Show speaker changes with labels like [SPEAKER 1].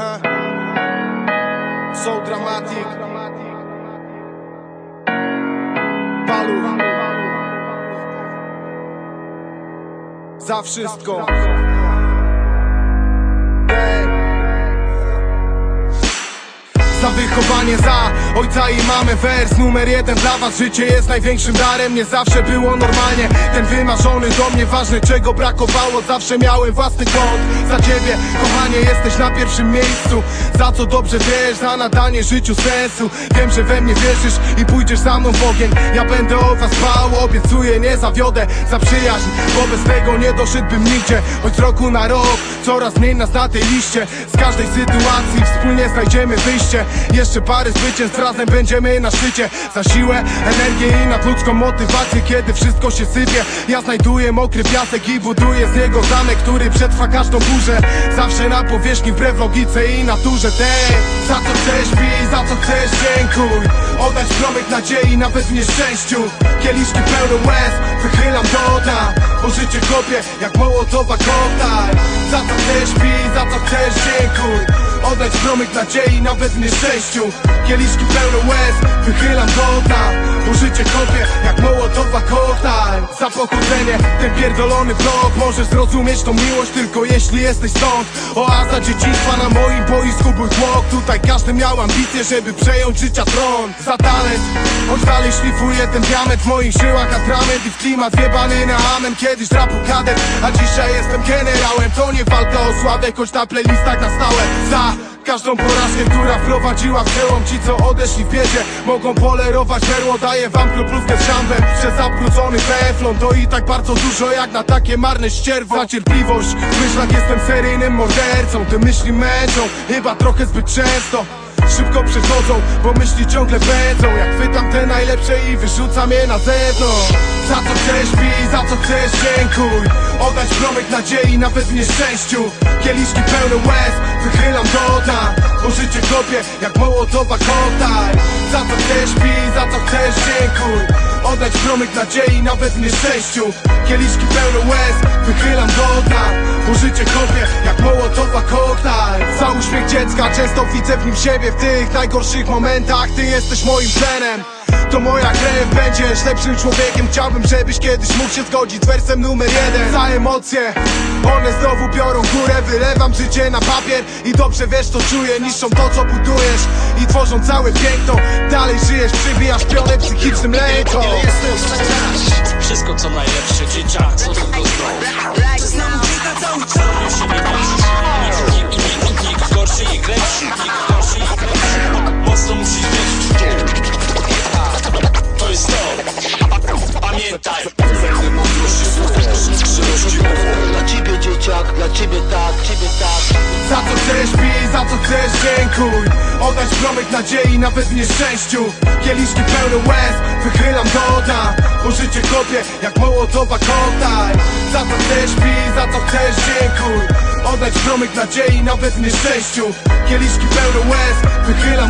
[SPEAKER 1] Aha. So dramatic. Palu. Za wszystko. Za wychowanie, za ojca i mamę. Wers numer jeden dla was. Życie jest największym darem. Nie zawsze było normalnie. Ten wymarzony do mnie ważny Czego brakowało Zawsze miałem własny kąt Za ciebie, kochanie, jesteś na pierwszym miejscu. Za co dobrze wiesz Za nadanie życiu sensu. Wiem, że we mnie wierzysz I pójdziesz za mną w ogień. Ja będę o was dbał Obiecuję, nie zawiodę Za przyjaźń. Bo bez tego nie doszedłbym nigdzie. Choć z roku na rok Coraz mniej nas na tej liście. Z każdej sytuacji Wspólnie znajdziemy wyjście jeszcze parę zwycięstw, razem będziemy na szczycie. Za siłę, energię i nadludzką motywację Kiedy wszystko się sypie. Ja znajduję mokry piasek i buduję z niego zamek Który przetrwa każdą burzę. Zawsze na powierzchni wbrew logice i naturze tej. Za co chcesz pij, za co chcesz dziękuj Oddać promyk nadziei nawet w nieszczęściu Kieliszki pełne łez, wychylam do dna Bo życie kopie jak mołotowa koktajl Za co chcesz pij, za co chcesz dziękuj. Oddać promyk nadziei nawet w nieszczęściu Kieliszki pełne łez, wychylam do dna Bo życie kopie jak mołotowa koktajl Za pochodzenie, ten pierdolony blok Możesz zrozumieć tą miłość tylko jeśli jesteś stąd. Oaza dzieciństwa na moim boisku był tłok. Tutaj każdy miał ambicje, żeby przejąć życia tron. Za talent, choć dalej szlifuję ten diament W moich żyłach. Atrament i w klimat wjebany na amen. Kiedyś rapu kadet, a dzisiaj jestem generałem. To nie walka o sławę, choć na playlistach na stałe. Za Każdą porażkę, która wprowadziła w przełom Ci co odeszli w biedzie. Mogą polerować perło Daję wam kroplówkę z szambem Przez zabrudzony teflon To i tak bardzo dużo jak na takie marne ścierwo. Za cierpliwość W myślach jestem seryjnym mordercą. Te myśli męczą Chyba trochę zbyt często. Szybko przechodzą, bo myśli ciągle pędzą. Jak chwytam te najlepsze i wyrzucam je na zewnątrz. Za co chcesz pij, za co chcesz dziękuj. Oddać promyk nadziei nawet w nieszczęściu Kieliszki pełne łez, wychylam do dna Bo życie kopie jak mołotowa koktajl Za co chcesz pij, za co chcesz dziękuj. Oddać promyk nadziei nawet w nieszczęściu. Kieliszki pełne łez, wychylam do dna Bo życie kopie jak mołotowa koktajl Za uśmiech dziecka często widzę w nim siebie W tych najgorszych momentach. Ty jesteś moim tlenem to moja krew, będziesz lepszym człowiekiem. Chciałbym, żebyś kiedyś mógł się zgodzić z wersem numer jeden. Za emocje, one znowu biorą górę. Wylewam życie na papier i dobrze wiesz co czuję. Niszczą to co budujesz i tworzą całe piękno. Dalej żyjesz, przybijasz pionę psychicznym
[SPEAKER 2] Nie jestem w stanie dać wszystko co najlepsze Dzieciak, co tylko zdrowy
[SPEAKER 3] Znam ucieka cały czas.
[SPEAKER 2] Nie boisz Nikt, nikt, nikt, nikt gorszy Nikt gorszy Jest to. Pamiętaj.
[SPEAKER 4] Dla ciebie dzieciak, dla ciebie tak, ciebie tak.
[SPEAKER 1] Za co chcesz pij, za co chcesz dziękuj. Oddać promyk nadziei nawet w nieszczęściu. Kieliszki pełne łez, wychylam do dna Bo życie kopie jak mołotowa koktajl Za co chcesz pij, za co chcesz dziękuj. Oddać promyk nadziei nawet w nieszczęściu. Kieliszki pełne łez, wychylam